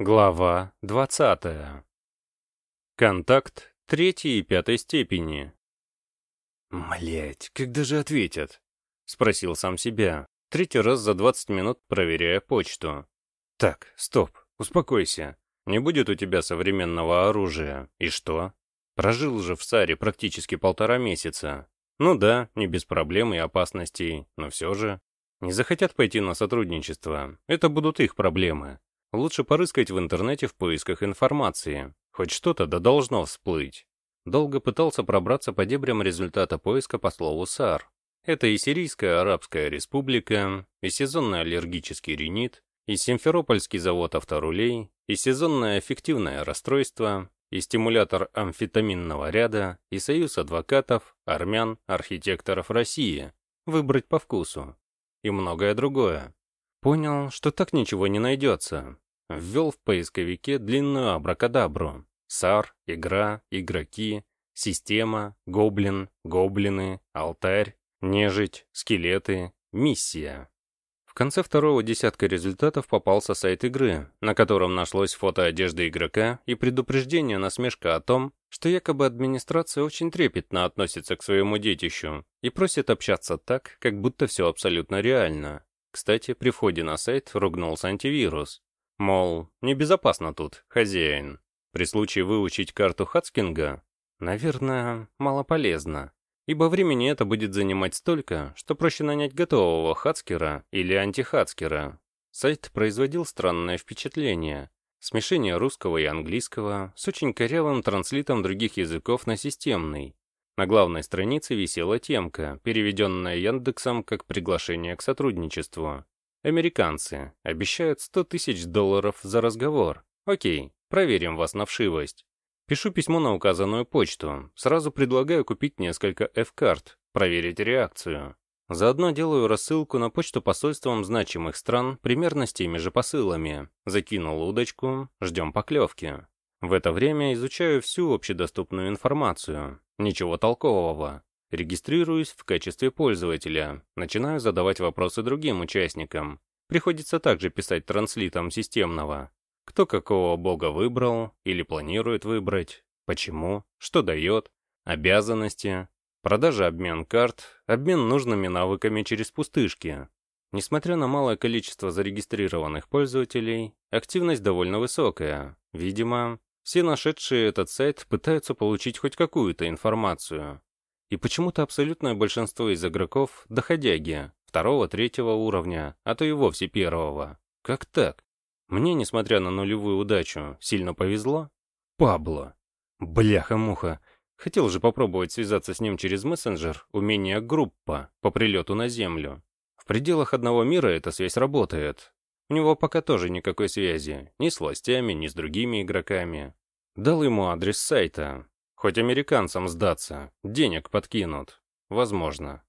Глава 20. Контакт третьей и пятой степени. Млять, когда же ответят? Спросил сам себя, третий раз за 20 минут проверяя почту. Так, стоп, успокойся. Не будет у тебя современного оружия. И что? Прожил же в Саре практически полтора месяца. Ну да, не без проблем и опасностей, но все же. Не захотят пойти на сотрудничество. Это будут их проблемы. Лучше порыскать в интернете в поисках информации. Хоть что-то да должно всплыть. Долго пытался пробраться по дебрям результата поиска по слову САР. Это и Сирийская Арабская Республика, и сезонный аллергический ринит, и Симферопольский завод авторулей, и сезонное аффективное расстройство, и стимулятор амфетаминного ряда, и союз адвокатов, армян, архитекторов России. Выбрать по вкусу. И многое другое. Понял, что так ничего не найдется. Ввел в поисковике длинную абракадабру. САР, игра, игроки, система, гоблин, гоблины, алтарь, нежить, скелеты, миссия. В конце второго десятка результатов попался сайт игры, на котором нашлось фото одежды игрока и предупреждение насмешка о том, что якобы администрация очень трепетно относится к своему детищу и просит общаться так, как будто все абсолютно реально. Кстати, при входе на сайт ругнулся антивирус, Мол, небезопасно тут, хозяин. При случае выучить карту Хацкинга, наверное, мало полезно. Ибо времени это будет занимать столько, что проще нанять готового хацкера или антихацкера. Сайт производил странное впечатление. Смешение русского и английского с очень корявым транслитом других языков на системный. На главной странице висела темка, переведенная Яндексом как приглашение к сотрудничеству. Американцы обещают 100 тысяч долларов за разговор. Окей, проверим вас на вшивость. Пишу письмо на указанную почту. Сразу предлагаю купить несколько F-карт, проверить реакцию. Заодно делаю рассылку на почту посольствам значимых стран примерно с теми же посылами. Закинул удочку, ждем поклевки. В это время изучаю всю общедоступную информацию. Ничего толкового. Регистрируюсь в качестве пользователя, начинаю задавать вопросы другим участникам. Приходится также писать транслитом системного. Кто какого бога выбрал или планирует выбрать, почему, что дает, обязанности, продажа обмен карт, обмен нужными навыками через пустышки. Несмотря на малое количество зарегистрированных пользователей, активность довольно высокая. Видимо, все нашедшие этот сайт пытаются получить хоть какую-то информацию. И почему-то абсолютное большинство из игроков — доходяги, второго, третьего уровня, а то и вовсе первого. Как так? Мне, несмотря на нулевую удачу, сильно повезло? Пабло. Бляха-муха. Хотел же попробовать связаться с ним через мессенджер умение группа по прилету на Землю. В пределах одного мира эта связь работает. У него пока тоже никакой связи, ни с властями, ни с другими игроками. Дал ему адрес сайта, Хоть американцам сдаться, денег подкинут. Возможно.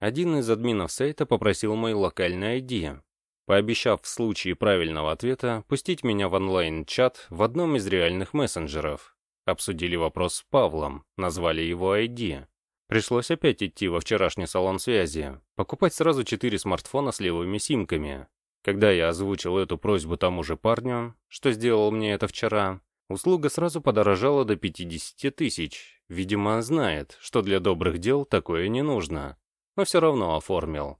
Один из админов сайта попросил мой локальный ID, пообещав в случае правильного ответа пустить меня в онлайн-чат в одном из реальных мессенджеров. Обсудили вопрос с Павлом, назвали его ID. Пришлось опять идти во вчерашний салон связи, покупать сразу четыре смартфона с левыми симками. Когда я озвучил эту просьбу тому же парню, что сделал мне это вчера, Услуга сразу подорожала до 50 тысяч. Видимо, знает, что для добрых дел такое не нужно. Но все равно оформил.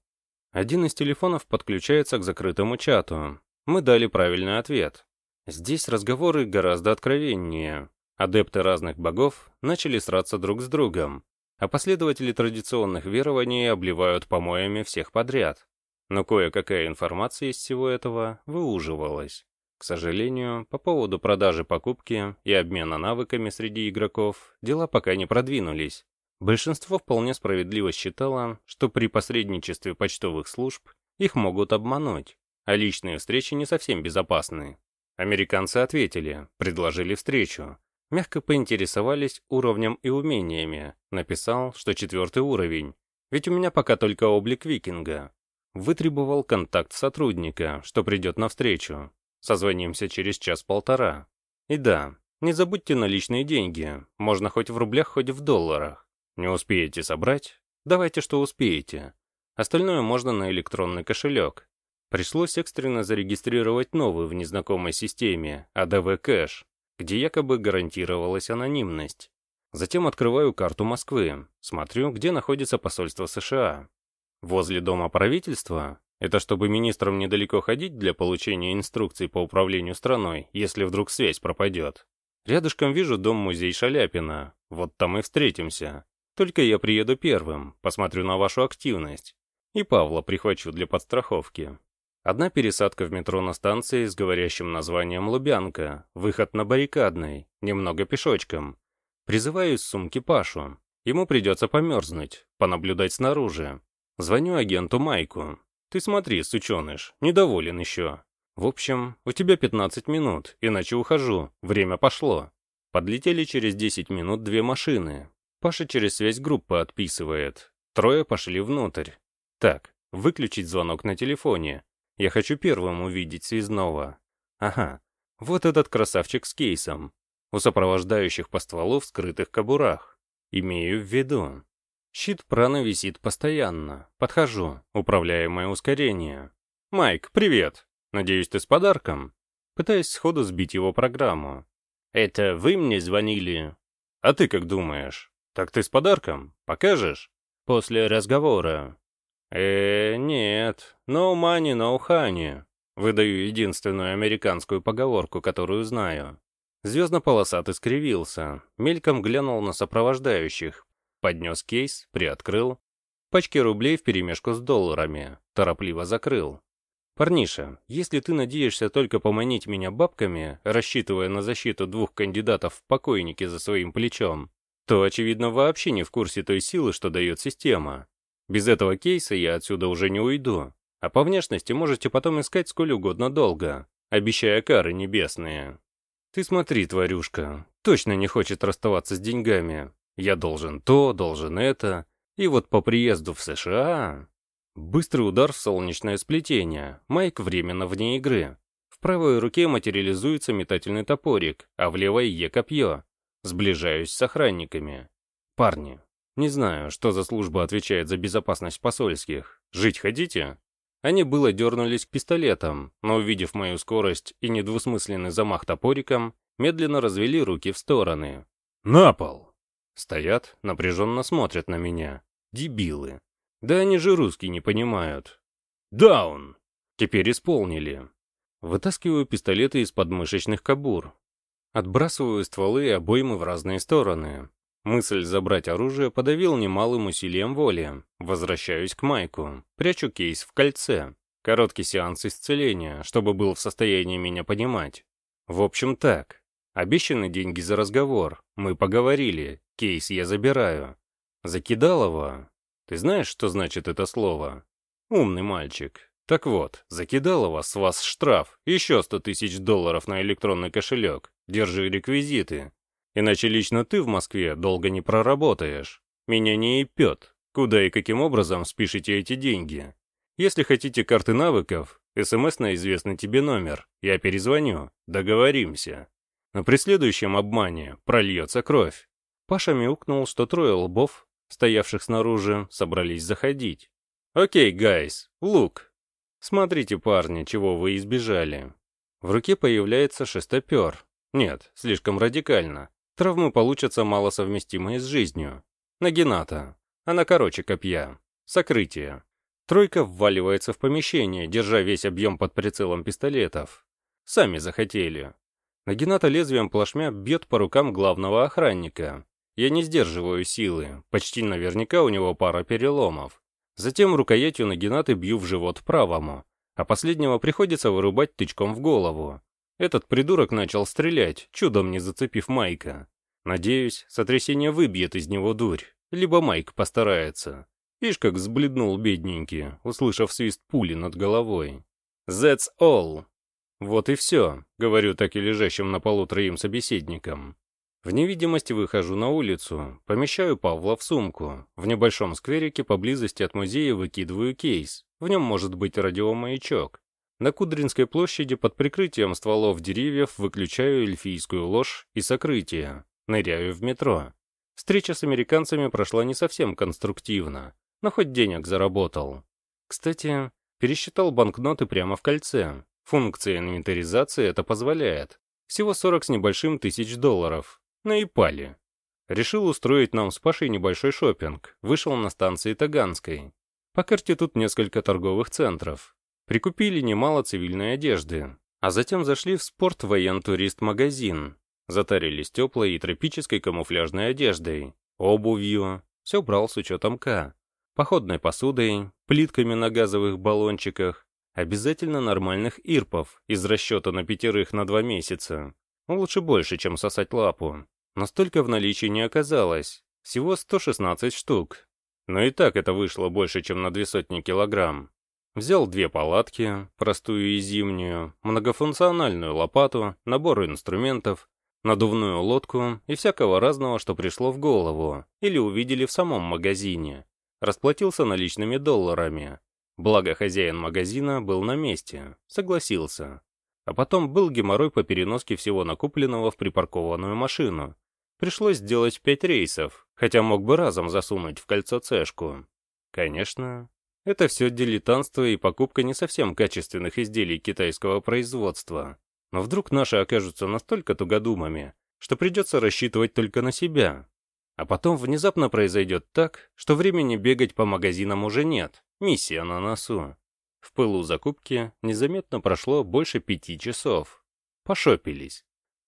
Один из телефонов подключается к закрытому чату. Мы дали правильный ответ. Здесь разговоры гораздо откровеннее. Адепты разных богов начали сраться друг с другом, а последователи традиционных верований обливают помоями всех подряд. Но кое-какая информация из всего этого выуживалась. К сожалению, по поводу продажи покупки и обмена навыками среди игроков дела пока не продвинулись. Большинство вполне справедливо считало, что при посредничестве почтовых служб их могут обмануть, а личные встречи не совсем безопасны. Американцы ответили, предложили встречу, мягко поинтересовались уровнем и умениями, написал, что четвертый уровень, ведь у меня пока только облик викинга. Вытребовал контакт сотрудника, что придет навстречу, Созвонимся через час-полтора. И да, не забудьте наличные деньги, можно хоть в рублях, хоть в долларах. Не успеете собрать? Давайте, что успеете. Остальное можно на электронный кошелек. Пришлось экстренно зарегистрировать новый в незнакомой системе, ADV Кэш, где якобы гарантировалась анонимность. Затем открываю карту Москвы, смотрю, где находится посольство США. Возле дома правительства? Это чтобы министрам недалеко ходить для получения инструкций по управлению страной, если вдруг связь пропадет. Рядышком вижу дом-музей Шаляпина, вот там и встретимся. Только я приеду первым, посмотрю на вашу активность. И Павла прихвачу для подстраховки. Одна пересадка в метро на станции с говорящим названием Лубянка, выход на баррикадной, немного пешочком. Призываю из сумки Пашу. Ему придется померзнуть, понаблюдать снаружи. Звоню агенту Майку. Ты смотри, сученыш, недоволен еще. В общем, у тебя 15 минут, иначе ухожу, время пошло. Подлетели через 10 минут две машины. Паша через связь группы отписывает. Трое пошли внутрь. Так, выключить звонок на телефоне. Я хочу первым увидеть связного. Ага, вот этот красавчик с кейсом. У сопровождающих по стволу в скрытых кобурах. Имею в виду. Щит прана висит постоянно. Подхожу, управляемое ускорение. «Майк, привет! Надеюсь, ты с подарком?» Пытаясь сходу сбить его программу. «Это вы мне звонили?» «А ты как думаешь? Так ты с подарком? Покажешь?» «После разговора». «Э, нет. No money, no honey». Выдаю единственную американскую поговорку, которую знаю. Звездно-полосатый скривился, мельком глянул на сопровождающих, поднес кейс, приоткрыл. Пачки рублей вперемешку с долларами, торопливо закрыл. «Парниша, если ты надеешься только поманить меня бабками, рассчитывая на защиту двух кандидатов в покойники за своим плечом, то, очевидно, вообще не в курсе той силы, что дает система. Без этого кейса я отсюда уже не уйду. А по внешности можете потом искать сколь угодно долго, обещая кары небесные. Ты смотри, тварюшка, точно не хочет расставаться с деньгами. Я должен то, должен это. И вот по приезду в США... Быстрый удар в солнечное сплетение. Майк временно вне игры. В правой руке материализуется метательный топорик, а в левой Е копье. Сближаюсь с охранниками. Парни, не знаю, что за служба отвечает за безопасность посольских. Жить хотите? Они было дернулись к пистолетам, но, увидев мою скорость и недвусмысленный замах топориком, медленно развели руки в стороны. «На пол!» Стоят, напряженно смотрят на меня. Дебилы. Да они же русский не понимают. «Даун!» Теперь исполнили. Вытаскиваю пистолеты из подмышечных кобур. Отбрасываю стволы и обоймы в разные стороны. Мысль забрать оружие подавил немалым усилием воли. Возвращаюсь к Майку. Прячу кейс в кольце. Короткий сеанс исцеления, чтобы был в состоянии меня понимать. В общем так. Обещаны деньги за разговор. Мы поговорили. Кейс я забираю. Закидалова. Ты знаешь, что значит это слово? Умный мальчик. Так вот, Закидалова с вас штраф. Еще сто тысяч долларов на электронный кошелек. Держи реквизиты. Иначе лично ты в Москве долго не проработаешь. Меня не епет. Куда и каким образом спишите эти деньги? Если хотите карты навыков, СМС на известный тебе номер. Я перезвоню. Договоримся. Но при следующем обмане прольется кровь. Паша мяукнул, что трое лбов, стоявших снаружи, собрались заходить. «Окей, гайс, лук. Смотрите, парни, чего вы избежали». В руке появляется шестопер. Нет, слишком радикально. Травмы получатся малосовместимые с жизнью. Нагината. Она короче копья. Сокрытие. Тройка вваливается в помещение, держа весь объем под прицелом пистолетов. Сами захотели. Нагината лезвием плашмя бьет по рукам главного охранника. Я не сдерживаю силы, почти наверняка у него пара переломов. Затем рукоятью Нагинаты бью в живот правому, а последнего приходится вырубать тычком в голову. Этот придурок начал стрелять, чудом не зацепив Майка. Надеюсь, сотрясение выбьет из него дурь, либо Майк постарается. Ишь как взбледнул бедненький, услышав свист пули над головой. «That's all!» «Вот и все», — говорю так и лежащим на полу троим собеседникам. В невидимости выхожу на улицу, помещаю Павла в сумку. В небольшом скверике поблизости от музея выкидываю кейс. В нем может быть радиомаячок. На Кудринской площади под прикрытием стволов деревьев выключаю эльфийскую ложь и сокрытие. Ныряю в метро. Встреча с американцами прошла не совсем конструктивно, но хоть денег заработал. Кстати, Пересчитал банкноты прямо в кольце. Функция инвентаризации это позволяет. Всего 40 с небольшим тысяч долларов. Наипали. Решил устроить нам с Пашей небольшой шопинг. Вышел на станции Таганской. По карте тут несколько торговых центров. Прикупили немало цивильной одежды. А затем зашли в спорт воен-турист-магазин. Затарились теплой и тропической камуфляжной одеждой, обувью. Все брал с учетом К. Походной посудой, плитками на газовых баллончиках, обязательно нормальных ирпов из расчета на пятерых на два месяца. Лучше больше, чем сосать лапу. Но столько в наличии не оказалось. Всего 116 штук. Но и так это вышло больше, чем на две сотни килограмм. Взял две палатки, простую и зимнюю, многофункциональную лопату, набор инструментов, надувную лодку и всякого разного, что пришло в голову или увидели в самом магазине. Расплатился наличными долларами. Благо хозяин магазина был на месте, согласился. А потом был геморрой по переноске всего накупленного в припаркованную машину. Пришлось сделать пять рейсов, хотя мог бы разом засунуть в кольцо цешку. Конечно, это все дилетантство и покупка не совсем качественных изделий китайского производства. Но вдруг наши окажутся настолько тугодумами, что придется рассчитывать только на себя. А потом внезапно произойдет так, что времени бегать по магазинам уже нет, миссия на носу. В пылу закупки незаметно прошло больше пяти часов. Пошопились.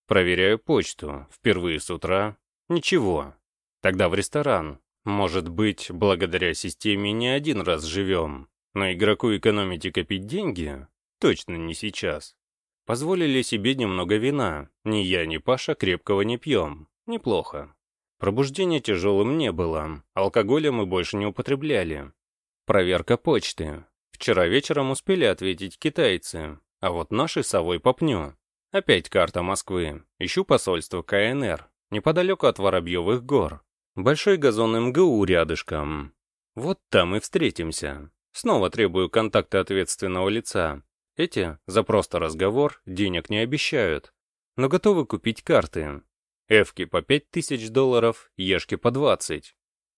Проверяю почту. Впервые с утра. Ничего. Тогда в ресторан. Может быть, благодаря системе не один раз живем. Но игроку экономить и копить деньги? Точно не сейчас. Позволили себе немного вина. Ни я, ни Паша крепкого не пьем. Неплохо. Пробуждение тяжелым не было. Алкоголя мы больше не употребляли. Проверка почты. Вчера вечером успели ответить китайцы. А вот наши совой попню. Опять карта Москвы. Ищу посольство КНР. Неподалеку от Воробьевых гор. Большой газон МГУ рядышком. Вот там и встретимся. Снова требую контакта ответственного лица. Эти за просто разговор денег не обещают, но готовы купить карты. Эвки по 5000 долларов, Ешки по 20.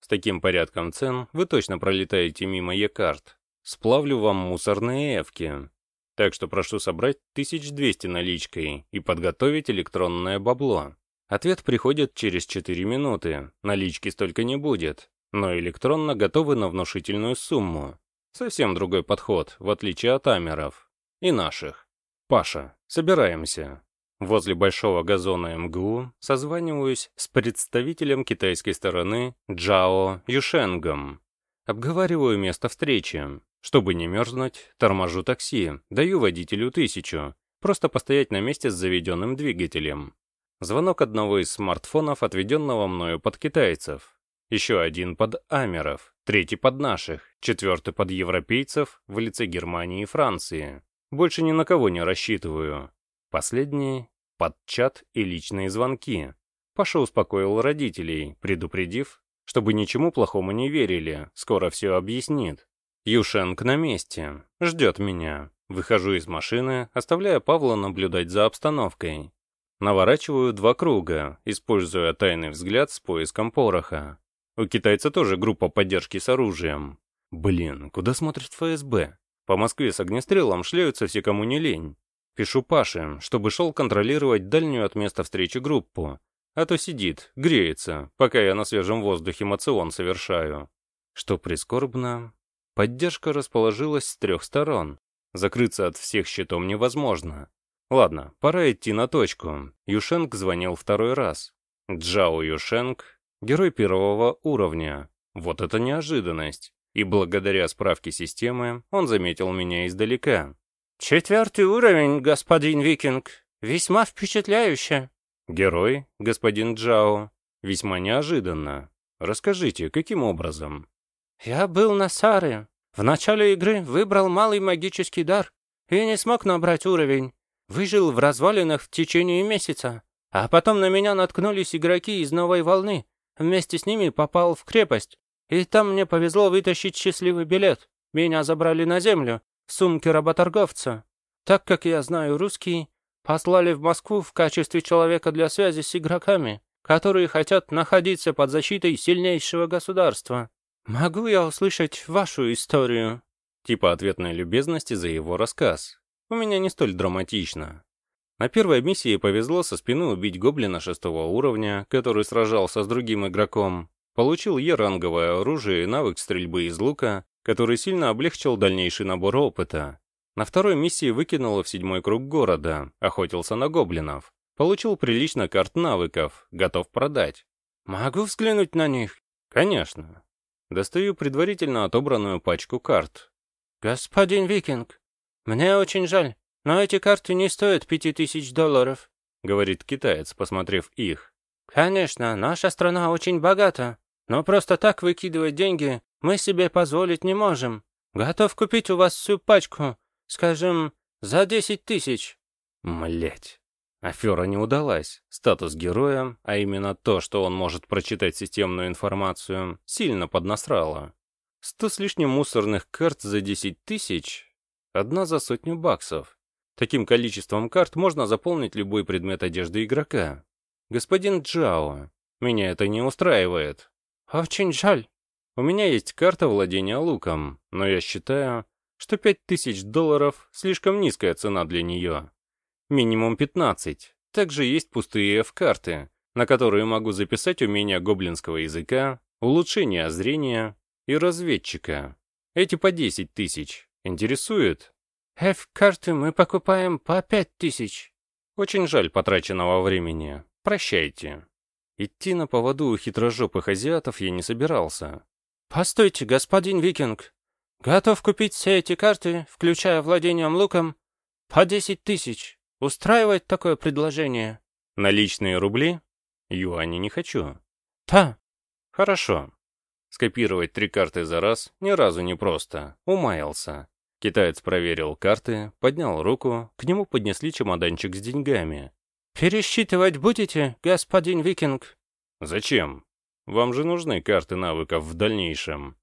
С таким порядком цен вы точно пролетаете мимо Е-карт. Сплавлю вам мусорные Эвки. Так что прошу собрать 1200 наличкой и подготовить электронное бабло. Ответ приходит через 4 минуты, налички столько не будет, но электронно готовы на внушительную сумму. Совсем другой подход, в отличие от амеров. И наших. Паша, собираемся. Возле большого газона МГУ созваниваюсь с представителем китайской стороны Джао Юшенгом. Обговариваю место встречи. Чтобы не мерзнуть, торможу такси, даю водителю тысячу, просто постоять на месте с заведенным двигателем. Звонок одного из смартфонов, отведенного мною под китайцев. Еще один под амеров, третий под наших, четвертый под европейцев в лице Германии и Франции. Больше ни на кого не рассчитываю. Последний — под чат и личные звонки. Паша успокоил родителей, предупредив, чтобы ничему плохому не верили, скоро все объяснит. Юшенк на месте. Ждет меня. Выхожу из машины, оставляя Павла наблюдать за обстановкой. Наворачиваю два круга, используя тайный взгляд с поиском пороха. У китайца тоже группа поддержки с оружием. Блин, куда смотрит ФСБ? По Москве с огнестрелом шляются все, кому не лень. Пишу Паше, чтобы шел контролировать дальнюю от места встречи группу. А то сидит, греется, пока я на свежем воздухе мацион совершаю. Что прискорбно, Поддержка расположилась с трех сторон. Закрыться от всех щитом невозможно. Ладно, пора идти на точку. Юшенк звонил второй раз. Джао Юшенк — герой первого уровня. Вот это неожиданность. И благодаря справке системы он заметил меня издалека. «Четвертый уровень, господин Викинг. Весьма впечатляюще». «Герой, господин Джао. Весьма неожиданно. Расскажите, каким образом?» «Я был на Саре. В начале игры выбрал малый магический дар и не смог набрать уровень. Выжил в развалинах в течение месяца. А потом на меня наткнулись игроки из новой волны. Вместе с ними попал в крепость. И там мне повезло вытащить счастливый билет. Меня забрали на землю, в сумке работорговца. Так как я знаю русский, послали в Москву в качестве человека для связи с игроками, которые хотят находиться под защитой сильнейшего государства. «Могу я услышать вашу историю?» Типа ответной любезности за его рассказ. У меня не столь драматично. На первой миссии повезло со спины убить гоблина шестого уровня, который сражался с другим игроком. Получил Е-ранговое оружие и навык стрельбы из лука, который сильно облегчил дальнейший набор опыта. На второй миссии выкинуло в седьмой круг города, охотился на гоблинов. Получил прилично карт навыков, готов продать. «Могу взглянуть на них?» «Конечно». Достаю предварительно отобранную пачку карт. «Господин Викинг, мне очень жаль, но эти карты не стоят пяти тысяч долларов», — говорит китаец, посмотрев их. «Конечно, наша страна очень богата, но просто так выкидывать деньги мы себе позволить не можем. Готов купить у вас всю пачку, скажем, за десять тысяч». Млять. Афера не удалась. Статус героя, а именно то, что он может прочитать системную информацию, сильно поднасрало. Сто с лишним мусорных карт за десять тысяч, одна за сотню баксов. Таким количеством карт можно заполнить любой предмет одежды игрока. Господин Джао, меня это не устраивает. Очень жаль. У меня есть карта владения луком, но я считаю, что пять тысяч долларов слишком низкая цена для нее. Минимум 15. Также есть пустые F-карты, на которые могу записать умения гоблинского языка, улучшение зрения и разведчика. Эти по 10 тысяч. Интересует? F-карты мы покупаем по 5 тысяч. Очень жаль потраченного времени. Прощайте. Идти на поводу у хитрожопых азиатов я не собирался. «Постойте, господин Викинг. Готов купить все эти карты, включая владением луком, по 10 тысяч. Устраивает такое предложение? Наличные рубли? Юани не хочу. Да. Хорошо. Скопировать три карты за раз ни разу не просто. Умаялся. Китаец проверил карты, поднял руку, к нему поднесли чемоданчик с деньгами. «Пересчитывать будете, господин Викинг?» «Зачем? Вам же нужны карты навыков в дальнейшем».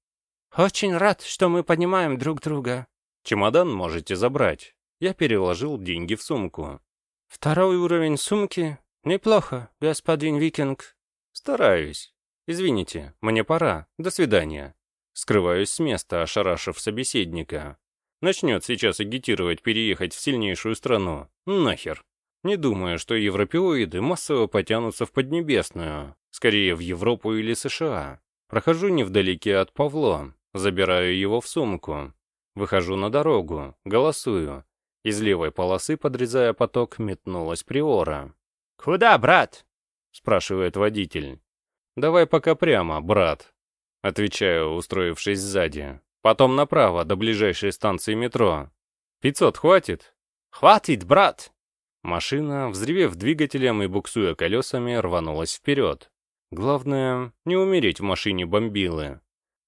«Очень рад, что мы понимаем друг друга». «Чемодан можете забрать. Я переложил деньги в сумку. «Второй уровень сумки? Неплохо, господин Викинг». «Стараюсь. Извините, мне пора. До свидания». Скрываюсь с места, ошарашив собеседника. Начнет сейчас агитировать переехать в сильнейшую страну. Нахер. Не думаю, что европеоиды массово потянутся в Поднебесную. Скорее, в Европу или США. Прохожу невдалеке от Павло. Забираю его в сумку. Выхожу на дорогу. Голосую. Из левой полосы, подрезая поток, метнулась Приора. «Куда, брат?» — спрашивает водитель. «Давай пока прямо, брат», — отвечаю, устроившись сзади. «Потом направо, до ближайшей станции метро. Пятьсот хватит?» «Хватит, брат!» Машина, взревев двигателем и буксуя колесами, рванулась вперед. Главное, не умереть в машине бомбилы.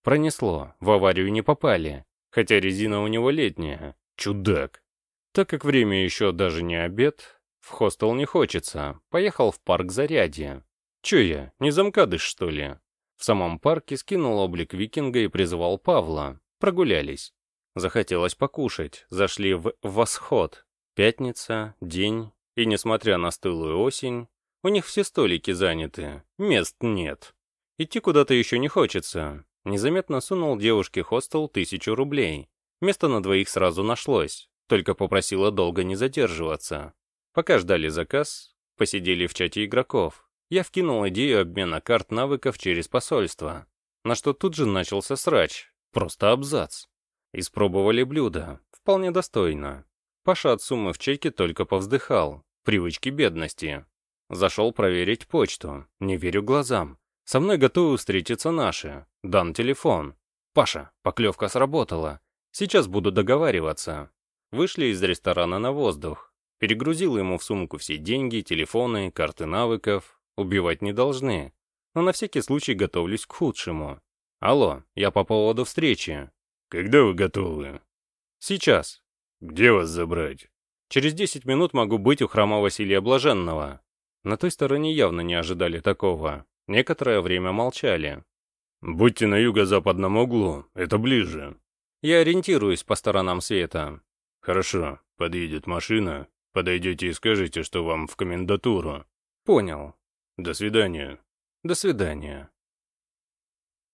Пронесло, в аварию не попали, хотя резина у него летняя. Чудак. Так как время еще даже не обед, в хостел не хочется, поехал в парк Зарядье. Че я, не замкадыш, что ли? В самом парке скинул облик викинга и призвал Павла. Прогулялись. Захотелось покушать, зашли в восход. Пятница, день, и несмотря на стылую осень, у них все столики заняты, мест нет. Идти куда-то еще не хочется. Незаметно сунул девушке хостел тысячу рублей. Место на двоих сразу нашлось. Только попросила долго не задерживаться. Пока ждали заказ, посидели в чате игроков. Я вкинул идею обмена карт навыков через посольство. На что тут же начался срач. Просто абзац. Испробовали блюдо. Вполне достойно. Паша от суммы в чеке только повздыхал. Привычки бедности. Зашел проверить почту. Не верю глазам. Со мной готовы встретиться наши. Дан телефон. Паша, поклевка сработала. Сейчас буду договариваться. Вышли из ресторана на воздух. Перегрузил ему в сумку все деньги, телефоны, карты навыков. Убивать не должны. Но на всякий случай готовлюсь к худшему. Алло, я по поводу встречи. Когда вы готовы? Сейчас. Где вас забрать? Через 10 минут могу быть у храма Василия Блаженного. На той стороне явно не ожидали такого. Некоторое время молчали. Будьте на юго-западном углу, это ближе. Я ориентируюсь по сторонам света. «Хорошо, подъедет машина, подойдете и скажете, что вам в комендатуру». «Понял. До свидания». «До свидания».